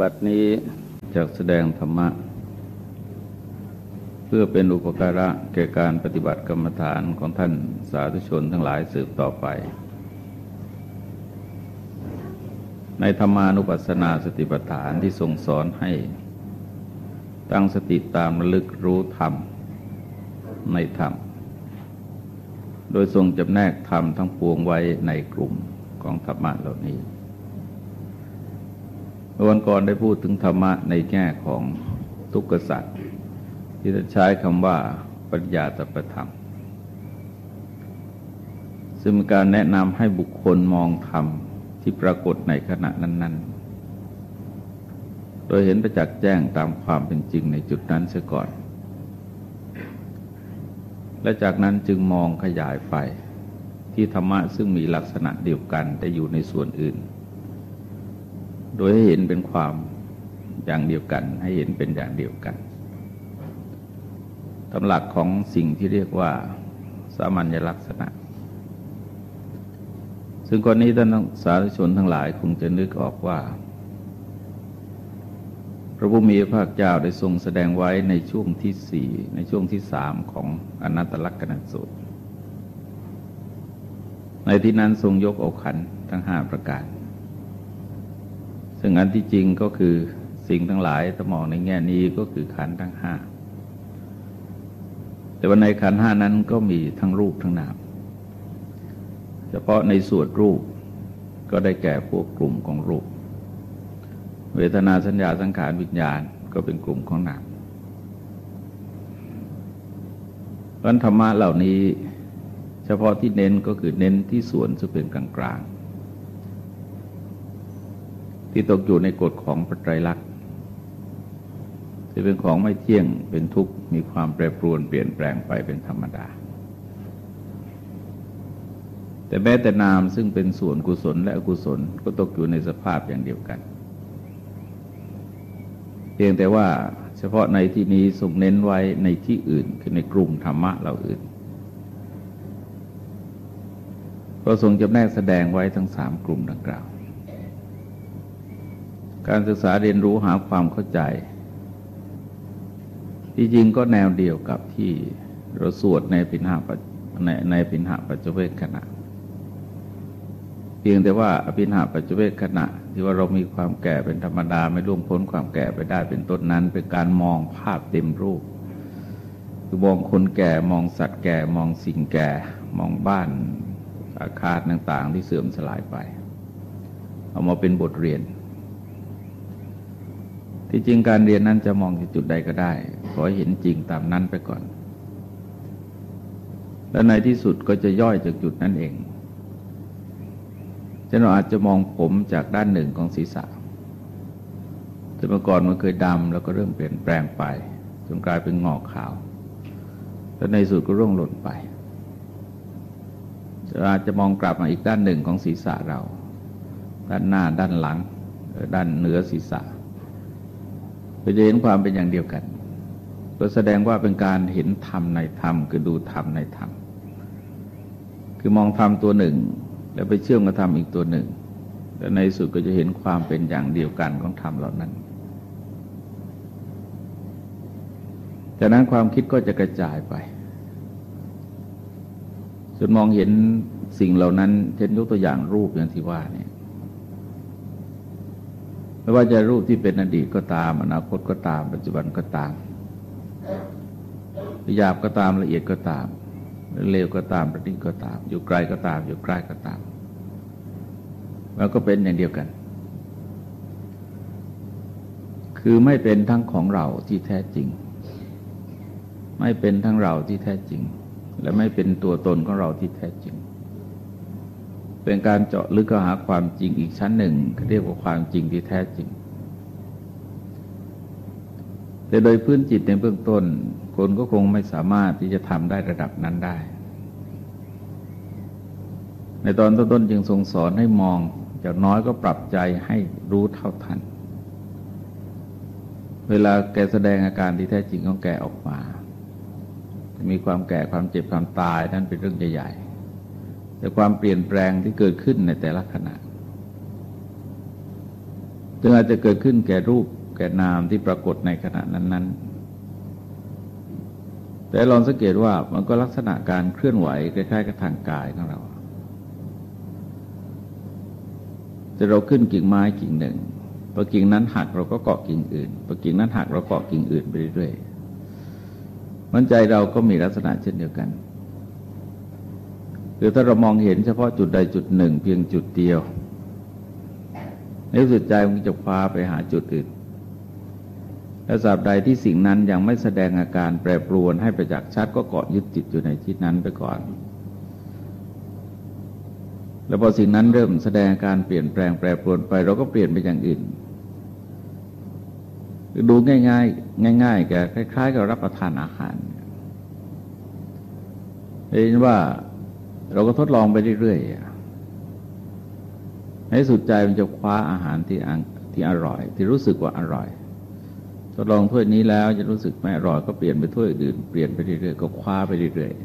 บัดนี้จะแสดงธรรมะ เพื่อเป็นอุปการะแก่การปฏิบัติกรรมฐานของท่านสาธุชนทั้งหลายสืบต่อไป ในธรรมานุปัสสนาสติปัฏฐานที่ทรงสอนให้ ตั้งสติตามระลึกรู้ธรรม ในธรรม โดยทรงจำแนกธรรมทั้งปวงไว้ในกลุ่มของธรรมะเหล่านี้ วันก่อนได้พูดถึงธรรมะในแง่ของทุกขสัตว์ที่จะใช้คำว่าปัญญาตประธรรม ซึ่งเป็นการแนะนำให้บุคคลมองธรรมที่ปรากฏในขณะนั้น ๆ โดยเห็นประจักษ์แจ้งตามความเป็นจริงในจุดนั้นเสียก่อน และจากนั้นจึงมองขยายไปที่ธรรมะซึ่งมีลักษณะเดียวกันแต่อยู่ในส่วนอื่น โดยให้เห็นเป็นความอย่างเดียวกัน ให้เห็นเป็นอย่างเดียวกันตำหลักของสิ่งที่เรียกว่าสามัญลักษณะ ซึ่งกรณีท่านสาธุชนทั้งหลายคงจะนึกออกว่า พระพุทมีพระเจ้าได้ทรงแสดงไว้ในช่วงที่สี่ในช่วงที่สามของอนัตตลักษณสูตร ในที่นั้นทรงยกอกขันทั้งห้าประการ ซึ่งอันที่จริงก็คือสิ่งทั้งหลายถ้ามองในแง่นี้ก็คือขันทั้งห้า แต่ว่าในขันห้านั้นก็มีทั้งรูปทั้งนาม เฉพาะในส่วนรูปก็ได้แก่พวกกลุ่มของรูป เวทนาสัญญาสังขารวิญญาณก็เป็นกลุ่มของนามพันธรรมะเหล่านี้ เฉพาะที่เน้นก็คือเน้นที่ส่วนซึ่งเป็นกลางๆ ที่ตกอยู่ในกฎของปัจจัยลักษณ์ที่เป็นของไม่เที่ยงเป็นทุกข์มีความแปรปรวนเปลี่ยนแปลงไปเป็นธรรมดา แต่แม้แต่นามซึ่งเป็นส่วนกุศลและอกุศลก็ตกอยู่ในสภาพอย่างเดียวกัน เพียงแต่ว่าเฉพาะในที่นี้ทรงเน้นไว้ในที่อื่นคือในกลุ่มธรรมะเราอื่นก็ทรงจำแนกแสดงไว้ทั้งสามกลุ่มดังกล่าว การศึกษาเรียนรู้หาความเข้าใจ ที่จริงก็แนวเดียวกับที่เราสวดในปิณหาในในปิณหาปัจจุเวกขณะ เพียงแต่ว่าอภินหาปัจจุเวกขณะ ที่ว่าเรามีความแก่เป็นธรรมดาไม่ล่วงพ้นความแก่ไปได้เป็นต้นนั้น เป็นการมองภาพเต็มรูป คือมองคนแก่มองสัตว์แก่มองสิ่งแก่ มองบ้านอาคารต่าง ๆ ที่เสื่อมสลายไป เอามาเป็นบทเรียน ที่จริงการเรียนนั้นจะมองที่จุดใดก็ได้ ขอเห็นจริงตามนั้นไปก่อน แล้วในที่สุดก็จะย่อยจากจุดนั้นเองจะเราอาจจะมองผมจากด้านหนึ่งของศีรษะแต่เมื่อก่อนมันเคยดำแล้วก็เริ่มเปลี่ยนแปลงไปจนกลายเป็นงอกขาว แล้วในสุดก็ร่วงหล่นไปเราอาจจะมองกลับมาอีกด้านหนึ่งของศีรษะเรา ด้านหน้าด้านหลัง ด้านเหนือศีรษะ ก็จะเห็นความเป็นอย่างเดียวกันก็แสดงว่าเป็นการเห็นธรรมในธรรมคือดูธรรมในธรรม คือมองธรรมตัวหนึ่ง แล้วไปเชื่อมกับธรรมอีกตัวหนึ่ง แล้วในสุดก็จะเห็นความเป็นอย่างเดียวกันของธรรมเหล่านั้นจากนั้นความคิดก็จะกระจายไปจนมองเห็นสิ่งเหล่านั้น เช่นยกตัวอย่างรูปอย่างที่ว่าเนี่ย ไม่ว่าจะรูปที่เป็นอดีตก็ตาม อนาคตก็ตาม ปัจจุบันก็ตามหยาบก็ตามละเอียดก็ตามเลวก็ตามประณีตก็ตาม อยู่ไกลก็ตาม อยู่ใกล้ก็ตามมันก็เป็นอย่างเดียวกัน คือไม่เป็นทั้งของเราที่แท้จริง ไม่เป็นทั้งเราที่แท้จริง และไม่เป็นตัวตนของเราที่แท้จริง เป็นการเจาะลึกก็หาความจริงอีกชั้นหนึ่งเรียกว่าความจริงที่แท้จริง แต่โดยพื้นจิตในเบื้องต้น คนก็คงไม่สามารถที่จะทำได้ระดับนั้นได้ ในตอนต้นๆจึงทรงสอนให้มองจากน้อยก็ปรับใจให้รู้เท่าทัน เวลาแกแสดงอาการที่แท้จริงของแกออกมา มีความแก่ความเจ็บความตายนั่นเป็นเรื่องใหญ่ แต่ความเปลี่ยนแปลงที่เกิดขึ้นในแต่ละขณะจึงอาจจะเกิดขึ้นแก่รูปแก่นามที่ปรากฏในขณะนั้น ๆ แต่ลองสังเกตว่ามันก็ลักษณะการเคลื่อนไหวคล้ายๆกับทางกายของเรา แต่เราขึ้นกิ่งไม้กิ่งหนึ่งพอกิ่งนั้นหักเราก็เกาะกิ่งอื่นพอกิ่งนั้นหักเราเกาะกิ่งอื่นไปเรื่อยๆมันใจเราก็มีลักษณะเช่นเดียวกัน คือถ้าเรามองเห็นเฉพาะจุดใดจุดหนึ่ง เพียงจุดเดียวในสุดใจมันจะคว้าไปหาจุดอื่นและสาบใดที่สิ่งนั้นยังไม่แสดงอาการแปรปรวนให้ประจักษ์ชัดก็เกาะยึดจิตอยู่ในที่นั้นไปก่อน แล้วพอสิ่งนั้นเริ่มแสดงการเปลี่ยนแปลงแปรปรวนไป เราก็เปลี่ยนไปอย่างอื่น ดูง่ายๆ ง่ายๆแกคล้าย ๆ กับรับประทานอาหารเห็นว่า เราก็ทดลองไปเรื่อยๆให้สุดใจมันจะคว้าอาหารที่ที่อร่อย ที่รู้สึกว่าอร่อย ทดลองถ้วยนี้แล้วจะรู้สึกไม่อร่อยก็เปลี่ยนไปถ้วยอื่นเปลี่ยนไปเรื่อยๆก็คว้าไปเรื่อยๆ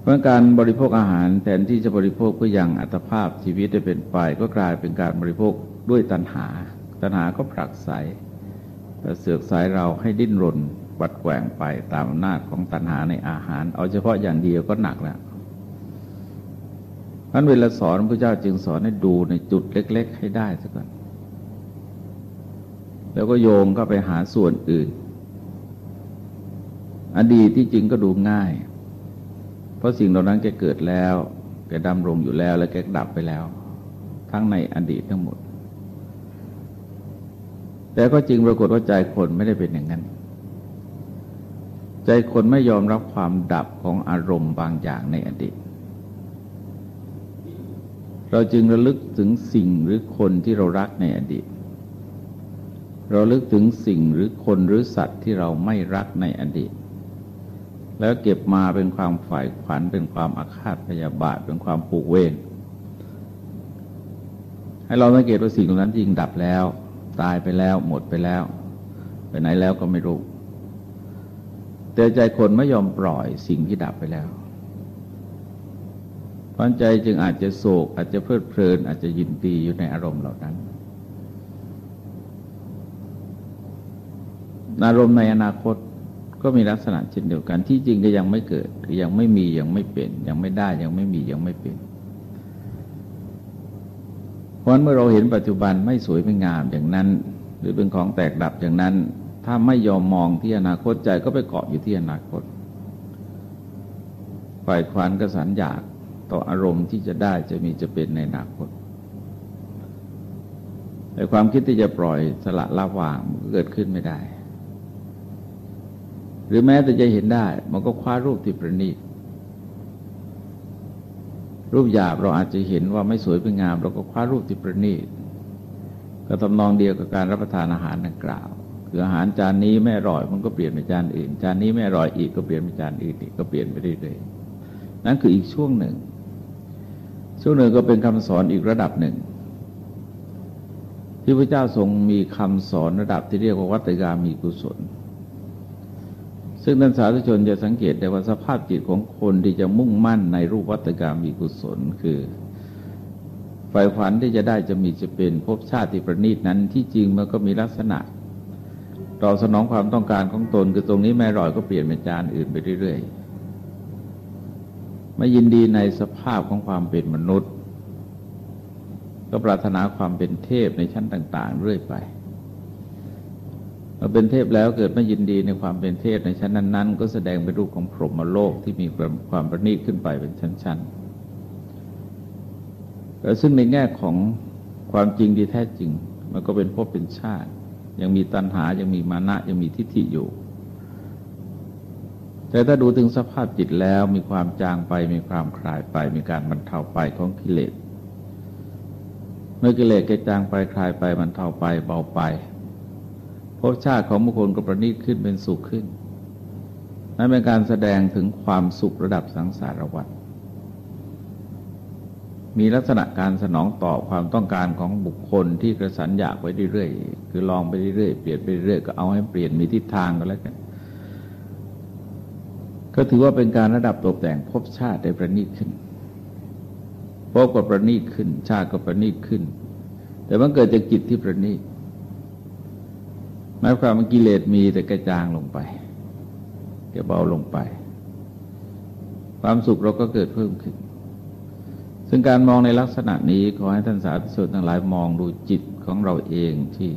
เพราะการบริโภคอาหารแทนที่จะบริโภคเพื่อยังอัตภาพชีวิตได้เป็นไป ก็กลายเป็นการบริโภคด้วยตัณหา ตัณหาก็ผลักไสเสือกสายเราให้ดิ้นรน วัดแกว่งไปตามอำนาจของตัณหาในอาหาร เอาเฉพาะอย่างเดียวก็หนักแล้วพันเวลาสอนพระเจ้าจึงสอนให้ดูในจุดเล็ก ๆ ให้ได้ซะก่อนแล้วก็โยงก็ไปหาส่วนอื่น อดีตที่จริงก็ดูง่าย เพราะสิ่งเหล่านั้นแกเกิดแล้วแกดำรงอยู่แล้ว และแกดับไปแล้ว ทั้งในอดีตทั้งหมด แต่ก็จริงปรากฏว่าใจคนไม่ได้เป็นอย่างนั้น ใจคนไม่ยอมรับความดับของอารมณ์บางอย่างในอดีต เราจึงระลึกถึงสิ่งหรือคนที่เรารักในอดีต เราลึกถึงสิ่งหรือคนหรือสัตว์ที่เราไม่รักในอดีต แล้วเก็บมาเป็นความฝ่ายขวัญเป็นความอาฆาตพยาบาทเป็นความผูกเวรให้เราสังเกตว่าสิ่งเหล่านั้นจริงดับแล้ว ตายไปแล้ว หมดไปแล้ว ไปไหนแล้วก็ไม่รู้ แต่ใจคนไม่ยอมปล่อยสิ่งที่ดับไปแล้วเพราใจจึงอาจจะโศก อาจจะเพลิดเพลิน อาจจะยินดีอยู่ในอารมณ์เหล่านั้น อารมณ์ในอนาคตก็มีลักษณะเช่นเดียวกันที่จริงก็ยังไม่เกิดยังไม่มียังไม่เป็น ยังไม่ได้ยังไม่มียังไม่เป็นเพราะเมื่อเราเห็นปัจจุบันไม่สวยไม่งามอย่างนั้น หรือเป็นของแตกดับอย่างนั้น ถ้าไม่ยอมมองที่อนาคตใจก็ไปเกาะอยู่ที่อนาคตฝ่ายควันกระสันอยากต่ออารมณ์ที่จะได้จะมีจะเป็นในอนาคตแต่ความคิดที่จะปล่อยสละละวางมันเกิดขึ้นไม่ได้ หรือแม้แต่จะเห็นได้ มันก็คว้ารูปที่ประณีตรูปหยาบเราอาจจะเห็นว่าไม่สวยเป็นงาม เราก็คว้ารูปที่ประณีตก็ทำนองเดียวกับการรับประทานอาหารดังกล่าว คืออาหารจานนี้ไม่อร่อย มันก็เปลี่ยนไปจานอื่น จานนี้ไม่อร่อยอีกก็เปลี่ยนไปจานอื่นอีกก็เปลี่ยนไปเรื่อยๆนั่นคืออีกช่วงหนึ่ง ช่วงหนึ่งก็เป็นคำสอนอีกระดับหนึ่ง ที่พระเจ้าทรงมีคำสอนระดับที่เรียกว่าวัตกามีกุศล ซึ่งท่านสาธุชนจะสังเกตได้ว่าสภาพจิตของคนที่จะมุ่งมั่นในรูปวัตกรรมมีกุศลคือไฟฝันที่จะได้จะมีจะเป็นภพชาติที่ประณีตนั้นที่จริงมันก็มีลักษณะ ตอบสนองความต้องการของตนคือตรงนี้แม่ร่อยก็เปลี่ยนเป็นจานอื่นไปเรื่อยๆไม่ยินดีในสภาพของความเป็นมนุษย์ ก็ปรารถนาความเป็นเทพในชั้นต่าง ๆ เรื่อยไปเราเป็นเทพแล้วเกิดไม่ยินดีในความเป็นเทพในชั้นนั้น ๆ ก็แสดงเป็นรูปของพรหมโลกที่มีความประณีตขึ้นไปเป็นชั้นๆแต่ซึ่งในแง่ของความจริงที่แท้จริง มันก็เป็นภพเป็นชาติ ยังมีตัณหายังมีมานะยังมีทิฏฐิอยู่ แต่ถ้าดูถึงสภาพจิตแล้วมีความจางไป มีความคลายไป มีการบรรเทาไปของกิเลสเมื่อกิเลสแกจางไปคลายไปบรรเทาไปเบาไปภพชาติของบุคคลก็ประณีตขึ้นเป็นสุขขึ้นนั่นเป็นการแสดงถึงความสุขระดับสังสารวัฏ มีลักษณะการสนองตอบความต้องการของบุคคลที่กระสันอยากไว้เรื่อยๆ คือลองไปเรื่อยๆ เปลี่ยนไปเรื่อยๆ ก็เอาให้เปลี่ยนมีทิศทางก็แล้วกัน ก็ถือว่าเป็นการระดับตกแต่งภพชาติได้ประณีตขึ้นภพก็ประณีตขึ้น ชาติก็ประณีตขึ้น แต่มันเกิดจากจิตที่ประณีตหมายความว่ากิเลสมีแต่กระจางลงไปแกเบาลงไป ความสุขเราก็เกิดเพิ่มขึ้น ซึ่งการมองในลักษณะนี้ขอให้ท่านสาธุชนทั้งหลายมองดูจิตของเราเองที่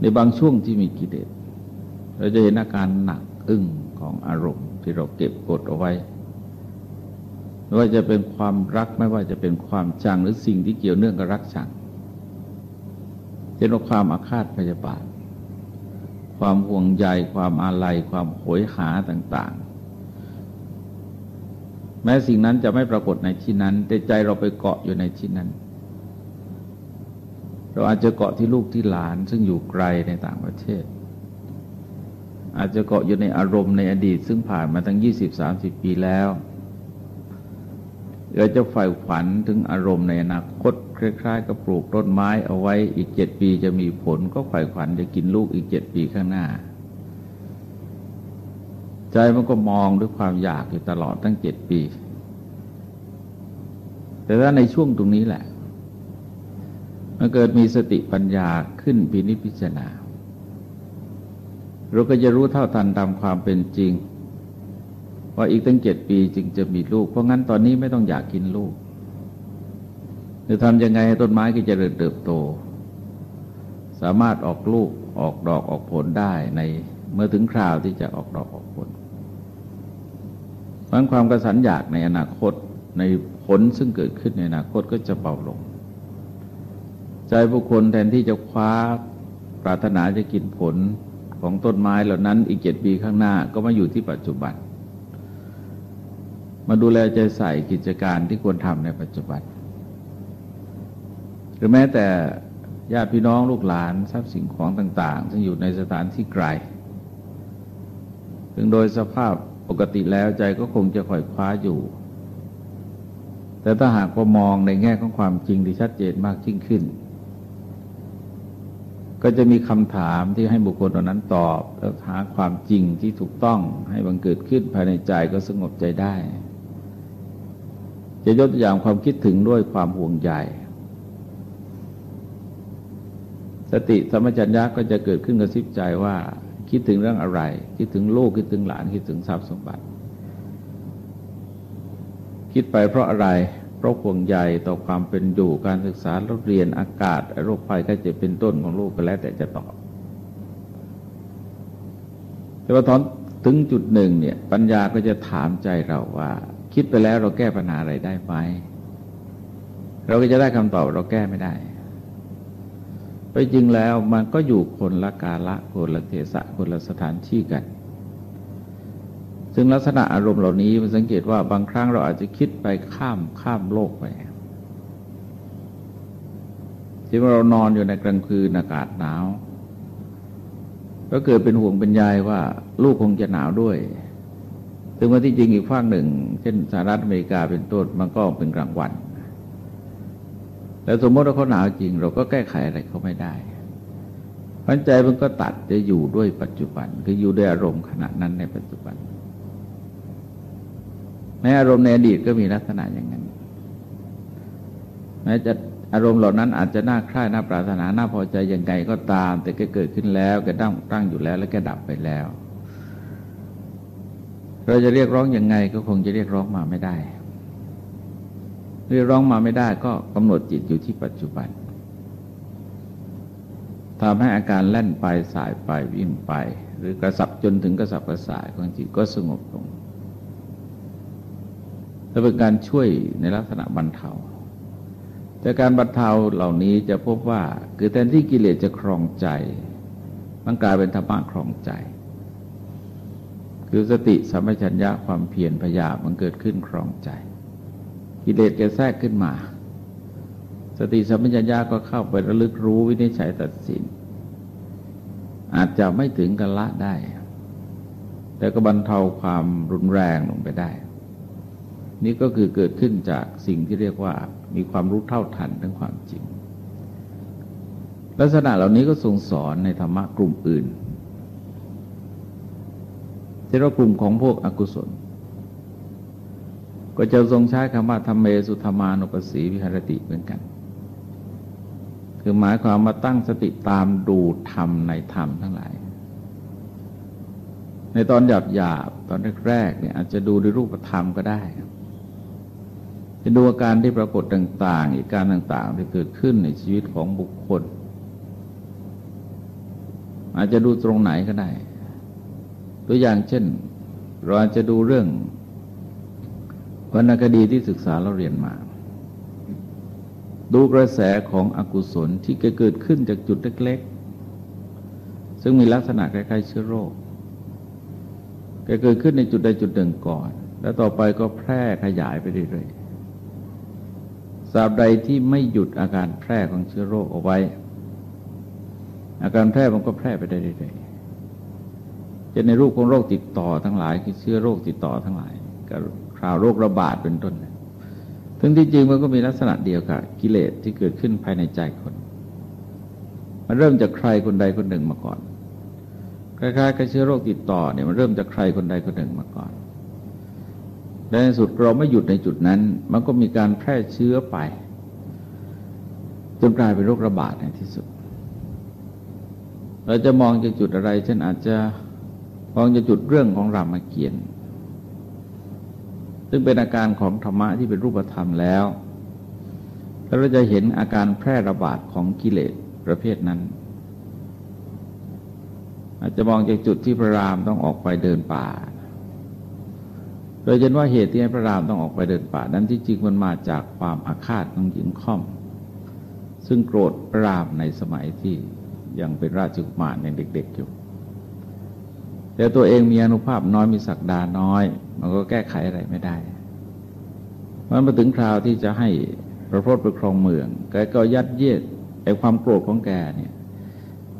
ในบางช่วงที่มีกิเลสเราจะเห็นอาการหนักอึ้งของอารมณ์ ที่เราเก็บกดเอาไว้ไม่ว่าจะเป็นความรักไม่ว่าจะเป็นความชังหรือสิ่งที่เกี่ยวเนื่องกับรักชังเช่นความอาฆาตพยาบาท ความห่วงใยความอาลัยความโหยหาต่างๆ แม้สิ่งนั้นจะไม่ปรากฏในที่นั้น แต่ใจเราไปเกาะอยู่ในที่นั้น เราอาจจะเกาะที่ลูกที่หลานซึ่งอยู่ไกลในต่างประเทศ อาจจะเกาะอยู่ในอารมณ์ในอดีต ซึ่งผ่านมาตั้งยี่สิบสามสิบปีแล้วเราจะใฝ่ฝันถึงอารมณ์ในอนาคตคล้ายๆกับปลูกต้นไม้เอาไว้อีกเจ็ดปีจะมีผลก็ใฝ่ฝันจะกินลูกอีกเจ็ดปีข้างหน้า ใจมันก็มองด้วยความอยากอยู่ตลอดตั้งเจ็ดปี แต่ถ้าในช่วงตรงนี้แหละ มันเกิดมีสติปัญญาขึ้นพินิจพิจารณา เราก็จะรู้เท่าทันตามความเป็นจริง ว่าอีกตั้งเจ็ดปีจึงจะมีลูก เพราะงั้นตอนนี้ไม่ต้องอยากกินลูกจะทำยังไงให้ต้นไม้ก็จะเริญเติบโต สามารถออกลูกออกดอกออกผลได้ในเมื่อถึงคราวที่จะออกดอกออกผล มันความกระสันอยากในอนาคตในผลซึ่งเกิดขึ้นในอนาคตก็จะเบาลง ใจบุคคลแทนที่จะคว้าปรารถนาจะกินผลของต้นไม้เหล่านั้นอีกเจ็ดปีข้างหน้าก็มาอยู่ที่ปัจจุบัน มาดูแลใจใส่กิจการที่ควรทำในปัจจุบัน หรือแม้แต่ญาติพี่น้องลูกหลานทรัพย์สินของต่าง ๆ ซึ่งอยู่ในสถานที่ไกลถึงโดยสภาพ ปกติแล้วใจก็คงจะค่อยคว้าอยู่ แต่ถ้าหากว่ามองในแง่ของความจริงที่ชัดเจนมากยิ่งขึ้น ก็จะมีคำถามที่ให้บุคคลเหล่านั้นตอบแล้วหาความจริงที่ถูกต้องให้บังเกิดขึ้นภายในใจก็สงบใจได้ จะยกตัวอย่างความคิดถึงด้วยความห่วงใยสติสมัชัญญะก็จะเกิดขึ้นกระซิบใจว่า คิดถึงเรื่องอะไร คิดถึงลูกคิดถึงหลานคิดถึงทรัพย์สมบัติ คิดไปเพราะอะไรเพราะห่วงใยต่อความเป็นอยู่การศึกษาเรียนอากาศโรคภัยก็จะเป็นต้นของลูกก็แล้วแต่จะตอบแต่ว่าตอนถึงจุดหนึ่งเนี่ย ปัญญาก็จะถามใจเราว่า คิดไปแล้วเราแก้ปัญหาอะไรได้ไหมเราก็จะได้คำตอบเราแก้ไม่ได้ ไปจริงแล้วมันก็อยู่คนละกาละคนละเทศะคนละสถานที่กัน ซึ่งลักษณะอารมณ์เหล่านี้มันสังเกตว่าบางครั้งเราอาจจะคิดไปข้ามข้ามโลกไปที่เรานอนอยู่ในกลางคืนอากาศหนาว ก็เกิดเป็นห่วงเป็นใยว่าลูกคงจะหนาวด้วยซึ่งว่าที่จริงอีกฝั่งหนึ่ง เช่นสหรัฐอเมริกาเป็นต้นมันก็เป็นกลางวัน แล้วสมมติว่าเขาหนาวจริง เราก็แก้ไขอะไรเขาไม่ได้พันใจมันก็ตัดจะอยู่ด้วยปัจจุบัน คืออยู่ด้วยอารมณ์ขณะนั้นในปัจจุบันแม้อารมณ์ในอดีตก็มีลักษณะอย่างนั้นแม้จะอารมณ์เหล่านั้นอาจจะน่าคลายน่าปรารถนาน่าพอใจอย่างไงก็ตาม แต่ก็เกิดขึ้นแล้วก็ตั้งตั้งอยู่แล้ว แล้วก็ดับไปแล้ว เราจะเรียกร้องอยังไงก็คงจะเรียกร้องมาไม่ได้ เรียกร้องมาไม่ได้ก็กำหนดจิตอยู่ที่ปัจจุบันทำให้อาการแล่นไปสายไปวิ่งไป หรือกระสับจนถึงกระสับกระส่ายของจิตก็สงบลงจะเป็นการช่วยในลักษณะบรรเทาแต่การบรรเทาเหล่านี้จะพบว่า คือแทนที่กิเลสจะครองใจมันกลายเป็นธรรมะครองใจ คือสติสัมปชัญญะความเพียรพยามันเกิดขึ้นครองใจ กิเลสแกแทรกขึ้นมา สติสัมปชัญญะก็เข้าไประลึกรู้วินิจฉัยตัดสิน อาจจะไม่ถึงกันละได้ แต่ก็บรรเทาความรุนแรงลงไปได้ นี่ก็คือเกิดขึ้นจากสิ่งที่เรียกว่ามีความรู้เท่าทันทั้งความจริง ลักษณะเหล่านี้ก็ทรงสอนในธรรมะกลุ่มอื่นที่เรากลุ่มของพวกอกุศล ก็จะทรงใช้คำว่าธรรมเมสุธรรมานุปสีวิหารติเหมือนกัน คือหมายความมาตั้งสติตามดูธรรมในธรรมทั้งหลาย ในตอนหยาบหยาบตอนแรกๆเนี่ยอาจจะดูด้วยรูปธรรมก็ได้จะดูอาการที่ปรากฏต่างๆอีกการต่าง ๆ ที่เกิดขึ้นในชีวิตของบุคคล อาจจะดูตรงไหนก็ได้ ตัวอย่างเช่น เราอาจจะดูเรื่อง วรรณคดีที่ศึกษาเราเรียนมา ดูกระแสของอกุศลที่เกิดขึ้นจากจุดเล็กๆ ซึ่งมีลักษณะคล้ายๆเชื้อโรคเกิดขึ้นในจุดใดจุดหนึ่งก่อน แล้วต่อไปก็แพร่ขยายไปเรื่อยๆสาบใดที่ไม่หยุดอาการแพร่ของเชื้อโรคเอาไว้ อาการแพร่มันก็แพร่ไปได้เรื่อยๆจะในรูปของโรคติดต่อทั้งหลาย คือเชื้อโรคติดต่อทั้งหลายกับ คราวโรคระบาดเป็นต้นทั้งที่จริงมันก็มีลักษณะเดียวกับกิเลสที่เกิดขึ้นภายในใจคน มันเริ่มจากใครคนใดคนหนึ่งมาก่อนคล้ายๆกับเชื้อโรคติดต่อเนี่ยมันเริ่มจากใครคนใดคนหนึ่งมาก่อนและในสุดเราไม่หยุดในจุดนั้น มันก็มีการแพร่เชื้อไป จนกลายเป็นโรคระบาดในที่สุด เราจะมองจากจุดอะไร เช่นอาจจะมองจากจุดเรื่องของรามเกียรติ์ ซึ่งเป็นอาการของธรรมะที่เป็นรูปธรรมแล้วแล้วเราจะเห็นอาการแพร่ระบาดของกิเลสประเภทนั้น อาจจะมองจากจุดที่พระรามต้องออกไปเดินป่า โดยเห็นว่าเหตุที่ให้พระรามต้องออกไปเดินป่า นั้นที่จริงมันมาจากความอาฆาตของหญิงค่อม ซึ่งโกรธพระรามในสมัยที่ยังเป็นราชกุมารในเด็ก ๆอยู่ แต่ตัวเองมีอนุภาพน้อยมีศักดาน้อย มันก็แก้ไขอะไรไม่ได้มันมาถึงคราวที่จะให้พระพุทธไปครองเมืองแกก็ยัดเยียดไอ้ความโกรธของแกเนี่ย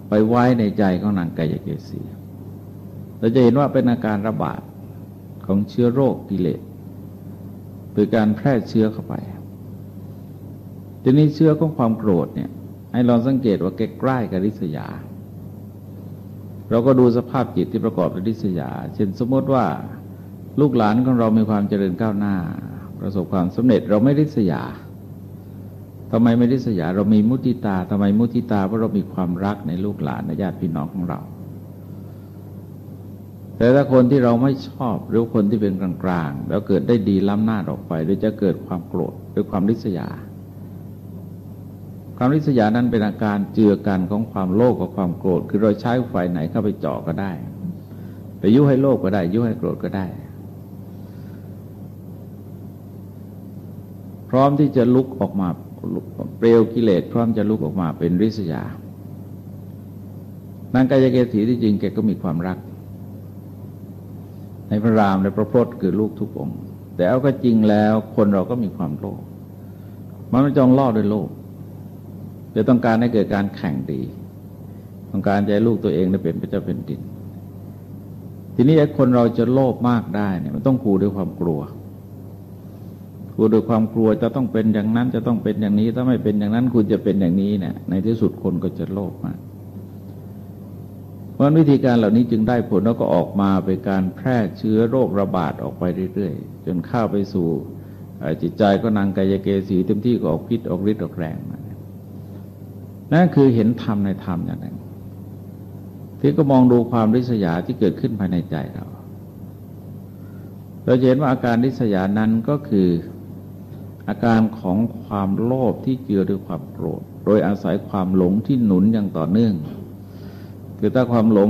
ไปไว้ในใจของนางกายเกษีเราจะเห็นว่าเป็นอาการระบาดของเชื้อโรคกิเลสโดยการแพร่เชื้อเข้าไป ทีนี้เชื้อของความโกรธเนี่ย ให้ลองสังเกตว่าแกใกล้กับริษยา เราก็ดูสภาพจิตที่ประกอบด้วยดิษยา เช่นสมมติว่าลูกหลานของเรามีความเจริญก้าวหน้า ประสบความสำเร็จเราไม่ริษยาทำไมไม่ริษยา เรามีมุติตาทำไมมุติตาเพราะเรามีความรักในลูกหลานในญาติพี่น้องของเรา แต่ถ้าคนที่เราไม่ชอบหรือคนที่เป็นกลางๆ แล้วเกิดได้ดีล้ำหน้าออกไปโดยจะเกิดความโกรธหรือความริษยา ความริษยานั้นเป็นอาการเจือกันของความโลภกับความโกรธ คือเราใช้ไฟไหนเข้าไปเจาะก็ได้ ไปยุให้โลภก็ได้ ยุให้โกรธก็ได้ พร้อมที่จะลุกออกมาเปลวกิเลสพร้อมจะลุกออกมาเป็นริษยานางกายเกษีที่จริงแกก็มีความรัก ในพระรามและพระพุทธคือลูกทุกองค์ แต่เอาก็จริงแล้วคนเราก็มีความโลภมันไม่จองล่อด้วยโลภ จะต้องการให้เกิดการแข่งดี ต้องการใจลูกตัวเองได้เป็นพระเจ้าเป็นดิน ทีนี้คนเราจะโลภมากได้เนี่ยมันต้องคูด้วยความกลัวคูด้วยความกลัวจะต้องเป็นอย่างนั้นจะต้องเป็นอย่างนี้ ถ้าไม่เป็นอย่างนั้นคุณจะเป็นอย่างนี้เนี่ยในที่สุดคนก็จะโลภมากเพราะวิธีการเหล่านี้จึงได้ผลแล้วก็ออกมาเป็นการแพร่เชื้อโรคระบาดออกไปเรื่อยๆ จนเข้าไปสู่จิตใจก็นางกายเกสีเต็มที่ก็ออกพิษออกฤทธิ์ออกแรงมา นั่นคือเห็นธรรมในธรรมอย่างหนึ่งที่ก็มองดูความริษยาที่เกิดขึ้นภายในใจเรา เราเห็นว่าอาการริษยานั้นก็คืออาการของความโลภที่เจือด้วยความโกรธ โดยอาศัยความหลงที่หนุนอย่างต่อเนื่อง คือถ้าความหลง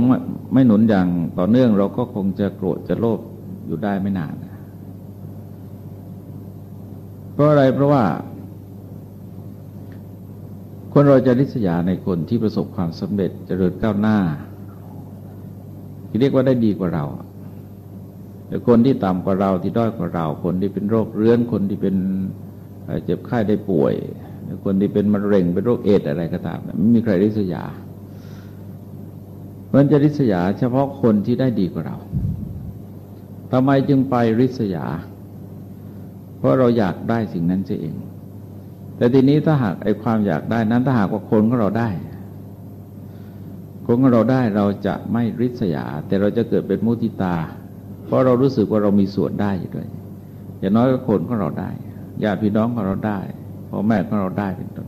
ไม่หนุนอย่างต่อเนื่อง เราก็คงจะโกรธจะโลภอยู่ได้ไม่นาน เพราะอะไรเพราะว่า คนเราจะริษยาในคนที่ประสบความสำเร็จจเจริญก้าวหน้า ที่เรียกว่าได้ดีกว่าเราแต่คนที่ต่ำกว่าเราที่ด้อยกว่าเรา คนที่เป็นโรคเรื้อนคนที่เป็นเจ็บไข้ได้ป่วยคนที่เป็นมะเร็งเป็นโรคเอดอะไรก็ตามไม่มีใครริษยามันจะริษยาเฉพาะคนที่ได้ดีกว่าเราทำไมจึงไปริษยา เพราะเราอยากได้สิ่งนั้นเอง แต่ทีนี้ถ้าหากไอ้ความอยากได้นั้นถ้าหากว่าคนของเราได้คนของเราได้เราจะไม่ริษยา แต่เราจะเกิดเป็นมุติตา เพราะเรารู้สึกว่าเรามีส่วนได้อยู่ด้วยอย่างน้อยก็คนของเราได้ญาติพี่น้องของเราได้พ่อแม่ของเราได้เป็นต้น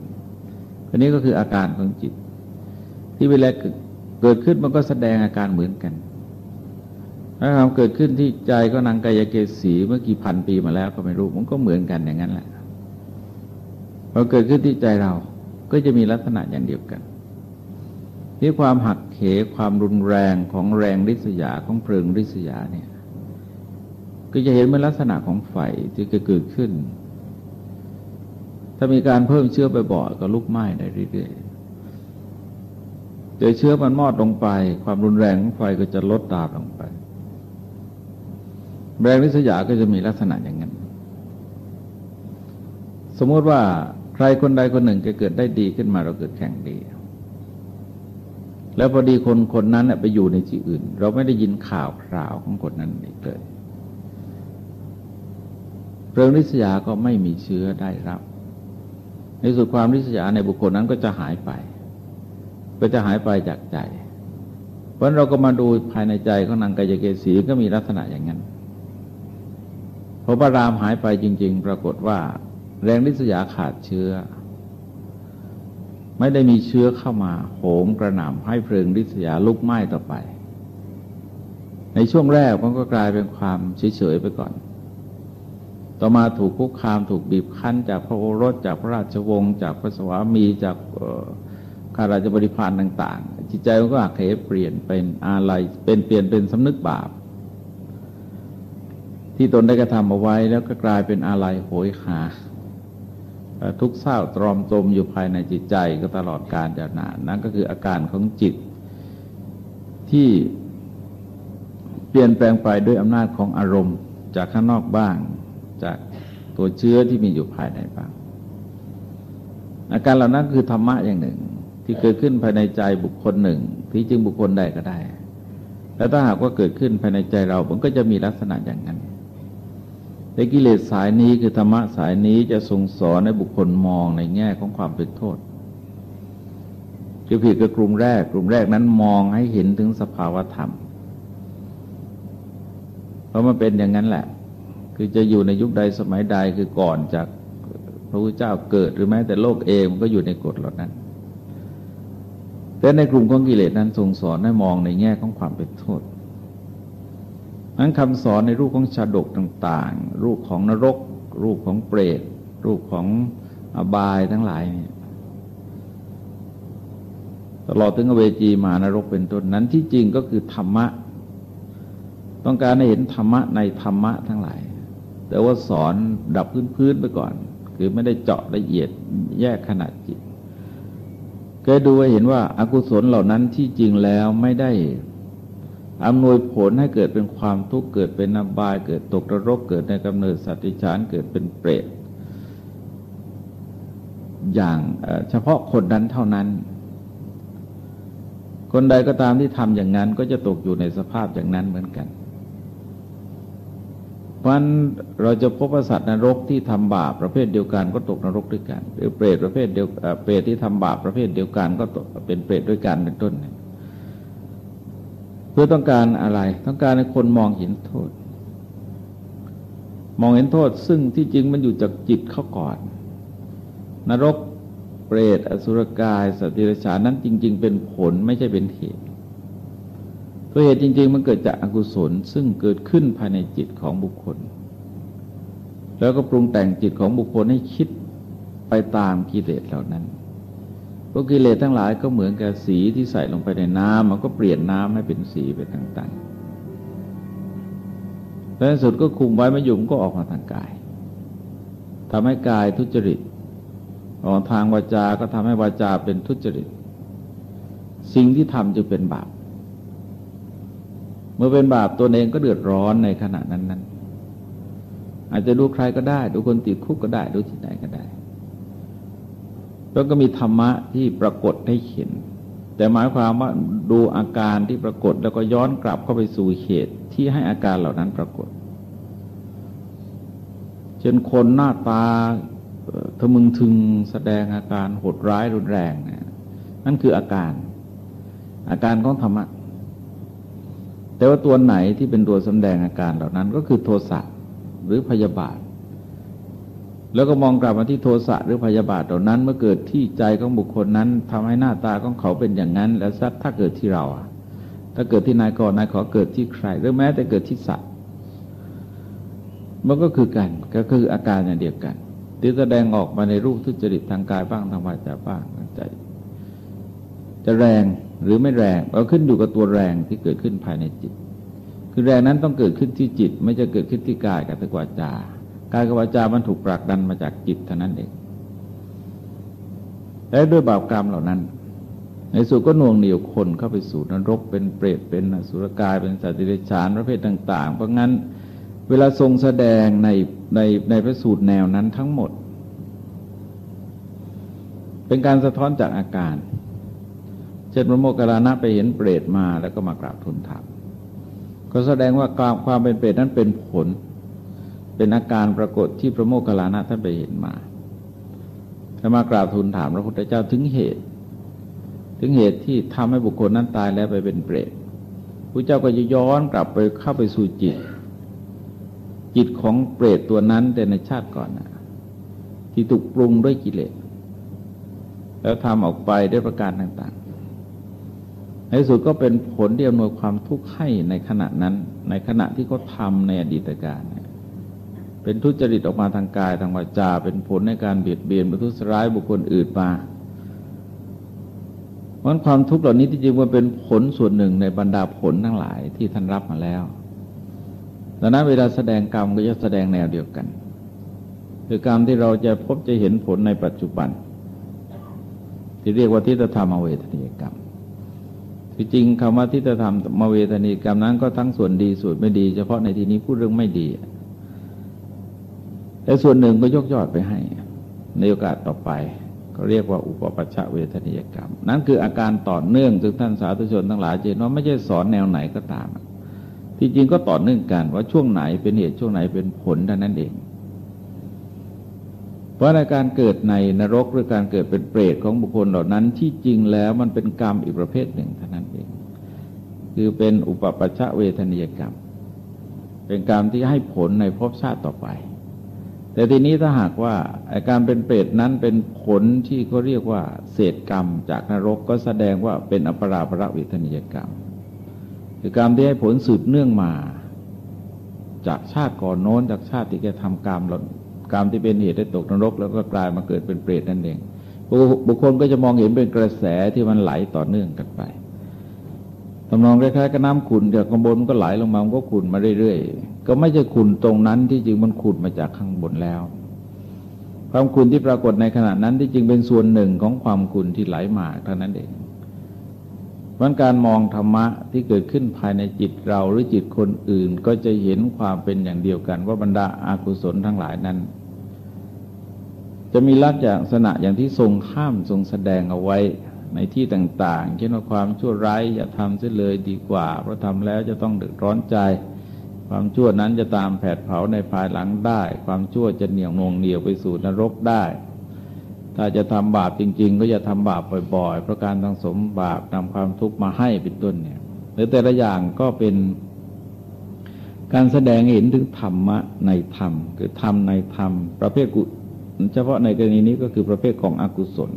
อันนี้ก็คืออาการของจิต ที่เวลาเกิดขึ้นมันก็แสดงอาการเหมือนกันถ้าความเกิดขึ้นที่ใจก็นางกายเกสีเมื่อกี่พันปีมาแล้วก็ไม่รู้มันก็เหมือนกันอย่างนั้นแหละ พอเกิดขึ้นที่ใจเราก็จะมีลักษณะอย่างเดียวกันที่ความหักเหความรุนแรงของแรงริษยาของเพลิงริษยาเนี่ยก็จะเห็นเป็นลักษณะของไฟที่เกิดขึ้น ถ้ามีการเพิ่มเชื้อไปบ่อยก็ลุกไหม้ได้เรื่อยๆแต่เชื้อมันมอดลงไป ความรุนแรงของไฟก็จะลดตามลงไปแรงริษยาก็จะมีลักษณะอย่างนั้น สมมติว่า ใครคนใดคนหนึ่งจะเกิดได้ดีขึ้นมาเราเกิดแข่งดี แล้วพอดีคนคนนั้นไปอยู่ในที่อื่น เราไม่ได้ยินข่าวคราวของคนนั้นอีกเลยเรื่องริษยาก็ไม่มีเชื้อได้รับ ในสุดความริษยาในบุคคลนั้นก็จะหายไป ก็จะหายไปจากใจ เพราะเราก็มาดูภายในใจของนางกายเกษีก็มีลักษณะอย่างนั้นพอพระรามหายไปจริง ๆ ปรากฏว่า แรงริษยาขาดเชื้อ ไม่ได้มีเชื้อเข้ามาโหมกระหน่ำให้เพลิงริษยาลุกไหม้ต่อไป ในช่วงแรกมันก็กลายเป็นความเฉยๆไปก่อน ต่อมาถูกคุกคามถูกบีบคั้น จากพระโอรสจากพระราชวงศ์จากพระสวามีจากข้าราชบริพารต่าง ๆ จิตใจมันก็อักเขเปลี่ยนเป็นอะไรเป็นเปลี่ยนเป็นสำนึกบาปที่ตนได้กระทำเอาไว้แล้วก็กลายเป็นอะไรโหยหา ทุกเศร้าตรอมตรมอยู่ภายในจิตใจก็ตลอดการจะนานนั่นก็คืออาการของจิตที่เปลี่ยนแปลงไปด้วยอำนาจของอารมณ์ จากข้างนอกบ้าง จากตัวเชื้อที่มีอยู่ภายในบ้าง อาการเหล่านั้นคือธรรมะอย่างหนึ่ง ที่เกิดขึ้นภายในใจบุคคลหนึ่ง ที่จึงบุคคลใดก็ได้ แล้วถ้าหากว่าเกิดขึ้นภายในใจเรา มันก็จะมีลักษณะอย่างนั้น แต่กิเลสสายนี้คือธรรมะสายนี้จะทรงสอนให้บุคคลมองในแง่ของความเป็นโทษคือผิดกับกลุ่มแรก กลุ่มแรกนั้นมองให้เห็นถึงสภาวธรรม เพราะมันเป็นอย่างนั้นแหละ คือจะอยู่ในยุคใดสมัยใดคือก่อนจากพระพุทธเจ้าเกิดหรือแม้แต่โลกเองมันก็อยู่ในกฎเหล่านั้น แต่ในกลุ่มของกิเลสนั้นทรงสอนให้มองในแง่ของความเป็นโทษ นั้นคำสอนในรูปของชาดกต่าง ๆ รูปของนรก รูปของเปรต รูปของอบายทั้งหลายเนี่ยตลอดถึงอเวจีมานรกเป็นต้นนั้นที่จริงก็คือธรรมะ ต้องการให้เห็นธรรมะในธรรมะทั้งหลาย แต่ว่าสอนดับพื้นๆไปก่อน คือไม่ได้เจาะละเอียดแยกขนาดจิตเคยดูเห็นว่าอากุศลเหล่านั้นที่จริงแล้วไม่ได้ อำนวยผลให้เกิดเป็นความทุกข์เกิดเป็นอบาย เกิดตกนรกเกิดในกำเนิดสัตว์ฉานเกิดเป็นเปรตอย่างเฉพาะคนนั้นเท่านั้น คนใดก็ตามที่ทำอย่างนั้นก็จะตกอยู่ในสภาพอย่างนั้นเหมือนกัน เพราะนั้นเราจะพบว่าสัตว์นรกที่ทำบาปประเภทเดียวกันก็ตกนรกด้วยกัน หรือเปรตประเภทเดียวเปรตที่ทำบาปประเภทเดียวกันก็ตกเป็นเปรตด้วยกันเป็นต้นน เพื่อต้องการอะไร ต้องการให้คนมองเห็นโทษ มองเห็นโทษ ซึ่งที่จริงมันอยู่จากจิตเขาก่อน นรกเปรตอสุรกายสติรชานั้นจริง ๆ เป็นผลไม่ใช่เป็นเหตุตัวเหตุจริง ๆ มันเกิดจากอกุศลซึ่งเกิดขึ้นภายในจิตของบุคคล แล้วก็ปรุงแต่งจิตของบุคคลให้คิดไปตามกิเลสเหล่านั้น พวกกิเลสทั้งหลายก็เหมือนกับสีที่ใส่ลงไปในน้ำมันก็เปลี่ยนน้ำให้เป็นสีไปต่างๆแล้วสุดก็คุมไว้ไม่ยุ่มก็ออกมาทางกายทำให้กายทุจริต ออกทางวาจาก็ทำให้วาจาเป็นทุจริต สิ่งที่ทำจึงเป็นบาป เมื่อเป็นบาปตัวเองก็เดือดร้อนในขณะนั้นนั้นอาจจะดูใครก็ได้ ดูคนติดคุกก็ได้ ดูที่ไหนก็ได้ แล้วก็มีธรรมะที่ปรากฏให้เห็น แต่หมายความว่าดูอาการที่ปรากฏแล้วก็ย้อนกลับเข้าไปสู่เหตุที่ให้อาการเหล่านั้นปรากฏเช่นคนหน้าตาทะมึงถึงแสดงอาการโหดร้ายรุนแรงนะนั่นคืออาการ อาการของธรรมะ แต่ว่าตัวไหนที่เป็นตัวแสดงอาการเหล่านั้นก็คือโทสะหรือพยาบาท แล้วก็มองกลับมาที่โทสะหรือพยาบาทเหล่านั้น เมื่อเกิดที่ใจของบุคคลนั้นทำให้หน้าตาของเขาเป็นอย่างนั้น แล้วซัดถ้าเกิดที่เราอะถ้าเกิดที่นายก่อนนายขอเกิดที่ใคร หรือแม้แต่เกิดที่สัตว์มันก็คือกันก็คืออาการอย่างเดียวกันที่แสดงออกมาในรูปทุจริตทางกายบ้างทางวาจาบ้างทางใจ จะแรงหรือไม่แรงเราขึ้นอยู่กับตัวแรงที่เกิดขึ้นภายในจิต คือแรงนั้นต้องเกิดขึ้นที่จิต ไม่จะเกิดขึ้นที่กายกับทวาจา กายกับวาจามันถูกปรักดันมาจากจิตเท่านั้นเองและด้วยบาปกรรมเหล่านั้น ในสุดก็น่วงเหนียวคนเข้าไปสู่นรกเป็นเปรตเป็นสุรกายเป็นสัตว์ดิเรกชันประเภทต่าง ๆ เพราะงั้นเวลาทรงแสดงในในในพระสูตรแนวนั้นทั้งหมด เป็นการสะท้อนจากอาการ เช่นพระโมคคัลลานะไปเห็นเปรตมาแล้วก็มากราบทูลถามก็แสดงว่าความความเป็นเปรตนั้นเป็นผล เป็นอาการปรากฏที่พระโมคคัลลานะท่านไปเห็นมาถ้ามากราบทูลถามพระพุทธเจ้าถึงเหตุ ถึงเหตุที่ทำให้บุคคลนั้นตายแล้วไปเป็นเปรตพระเจ้าก็จะย้อนกลับไปเข้าไปสู่จิต จิตของเปรตตัวนั้นแต่ในชาติก่อนนะที่ถูกปรุงด้วยกิเลสแล้วทำออกไปด้วยประการต่างๆ ในสุดก็เป็นผลที่อำนวยความทุกข์ให้ในขณะนั้น ในขณะที่เขาทาในอดีตการ เป็นทุจริตออกมาทางกายทางวาจา เป็นผลในการเบียดเบียนประทุษร้ายบุคคลอื่นมาเพราะความทุกข์เหล่านี้ที่จริงมันเป็นผลส่วนหนึ่งในบรรดาผลทั้งหลายที่ท่านรับมาแล้วดังนั้นเวลาแสดงกรรมก็จะแสดงแนวเดียวกัน คือกรรมที่เราจะพบจะเห็นผลในปัจจุบัน ที่เรียกว่าทิฏฐธรรมเวทนีกรรมที่จริงคำว่าทิฏฐธรรมมเวทนีกรรมนั้นก็ทั้งส่วนดีส่วนไม่ดี เฉพาะในที่นี้พูดเรื่องไม่ดี แต่ส่วนหนึ่งก็ยกยอดไปให้ ในโอกาสต่อไปก็เรียกว่าอุปปัชชะเวทนียกรรม นั้นคืออาการต่อเนื่องซึ่งท่านสาธุชนทั้งหลายเจนว่าไม่ใช่สอนแนวไหนก็ตาม ที่จริงก็ต่อเนื่องกันว่าช่วงไหนเป็นเหตุช่วงไหนเป็นผลเท่านั้นเอง เพราะในการเกิดในนรกหรือการเกิดเป็นเปรตของบุคคลเหล่านั้นที่จริงแล้วมันเป็นกรรมอีกประเภทหนึ่งเท่านั้นเอง คือเป็นอุปปัชชะเวทนียกรรม เป็นกรรมที่ให้ผลในภพชาติต่อไป แต่ทีนี้ถ้าหากว่าอาการเป็นเปรตนั้นเป็นผลที่เขาเรียกว่า เศษกรรมจากนรกก็แสดงว่าเป็นอปราประเวทนียกรรม คือกรรมที่ให้ผลสืบเนื่องมา จากชาติก่อนโน้นจากชาติที่แกทำกรรมหล่นกรรมที่เป็นเหตุให้ตกนรก แล้วก็กลายมาเกิดเป็นเปรตนั่นเองบุคคลก็จะมองเห็นเป็นกระแสที่มันไหลต่อเนื่องกันไปทำนองคล้ายๆกับน้ำขุ่นจากข้างบนมันก็ไหลลงมามันก็ขุ่นมาเรื่อยๆ ก็ไม่ใช่ขุนตรงนั้นที่จริงมันขุ่นมาจากข้างบนแล้ว ความขุนที่ปรากฏในขณะนั้นที่จริงเป็นส่วนหนึ่งของความขุนที่ไหลมาเท่านั้นเองมันการมองธรรมะที่เกิดขึ้นภายในจิตเราหรือจิตคนอื่นก็จะเห็นความเป็นอย่างเดียวกัน ว่าบรรดาอากุศลทั้งหลายนั้น จะมีลักษณะอย่างที่ทรงข้ามทรงแสดงเอาไว้ในที่ต่างๆเช่นว่าความชั่วร้ายอย่าทำเสียเลยดีกว่าเพราะทำแล้วจะต้องเดือดร้อนใจ ความชั่วนั้นจะตามแผดเผาในภายหลังได้ ความชั่วจะเหนี่ยวงงเหนียวไปสู่นรกได้ ถ้าจะทำบาปจริง ๆ ก็จะทำบาปบ่อยๆเพราะการทั้งสมบาปนำความทุกข์มาให้เป็นต้นเนี่ยหรือแต่ละอย่างก็เป็นการแสดงเห็นถึงธรรมะในธรรม คือธรรมในธรรม ประเภทกุเฉพาะในกรณีนี้ก็คือประเภทของอกุศล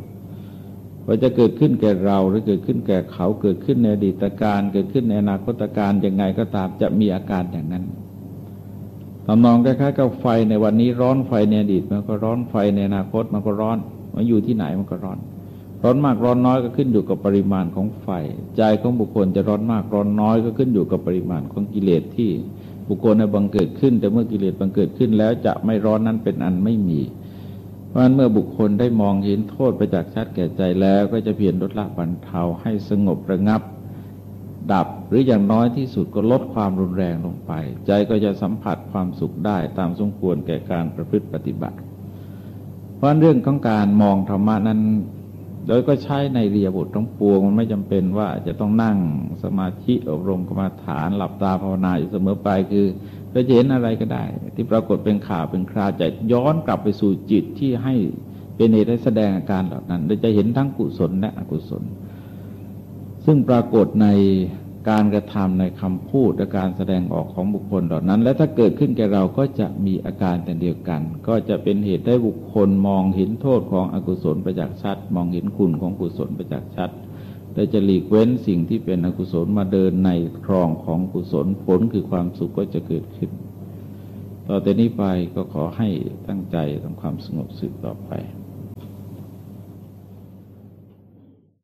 ว่าจะเกิดขึ้นแก่เราหรือเกิดขึ้นแก่เขาเกิดขึ้นในอดีตการเกิดขึ้นในอนาคตการยังไงก็ตามจะมีอาการอย่างนั้นทำนองคล้ายๆกับไฟในวันนี้ร้อนไฟในอดีตมันก็ร้อนไฟในอนาคตมันก็ร้อน มันอยู่ที่ไหนมันก็ร้อน ร้อนมากร้อนน้อยก็ขึ้นอยู่กับปริมาณของไฟ ใจของบุคคลจะร้อนมากร้อนน้อยก็ขึ้นอยู่กับปริมาณของกิเลสที่บุคคลในบังเกิดขึ้น แต่เมื่อกิเลสบังเกิดขึ้นแล้วจะไม่ร้อนนั้นเป็นอันไม่มี เพราะนั้นเมื่อบุคคลได้มองเห็นโทษไปจากชัดแก่ใจแล้ว ก็จะเพียรลดละบรรเทาให้สงบระงับ ดับหรืออย่างน้อยที่สุดก็ลดความรุนแรงลงไป ใจก็จะสัมผัสความสุขได้ตามสมควรแก่การประพฤติปฏิบัติ เพราะเรื่องของการมองธรรมะนั้น โดยก็ใช้ในเรียบุตรทั้งปวงมันไม่จำเป็นว่าจะต้องนั่งสมาธิอบรมกรรมฐานหลับตาภาวนาอยู่เสมอไปคือ เราจะเห็นอะไรก็ได้ ที่ปรากฏเป็นข่าวเป็นคราจะย้อนกลับไปสู่จิตที่ให้เป็นเหตุให้แสดงอาการเหล่านั้นเราจะเห็นทั้งกุศลและอกุศล ซึ่งปรากฏในการกระทำในคำพูดและการแสดงออกของบุคคลเหล่านั้น และถ้าเกิดขึ้นแก่เราก็จะมีอาการแต่เดียวกัน ก็จะเป็นเหตุให้บุคคลมองเห็นโทษของอกุศลประจักษ์ชัด มองเห็นคุณของกุศลประจักษ์ชัด แต่จะหลีกเว้นสิ่งที่เป็นอกุศลมาเดินในครองของกุศลผลคือความสุขก็จะเกิดขึ้น ต่อแต่นี้ไปก็ขอให้ตั้งใจทำความสงบสืบต่อไป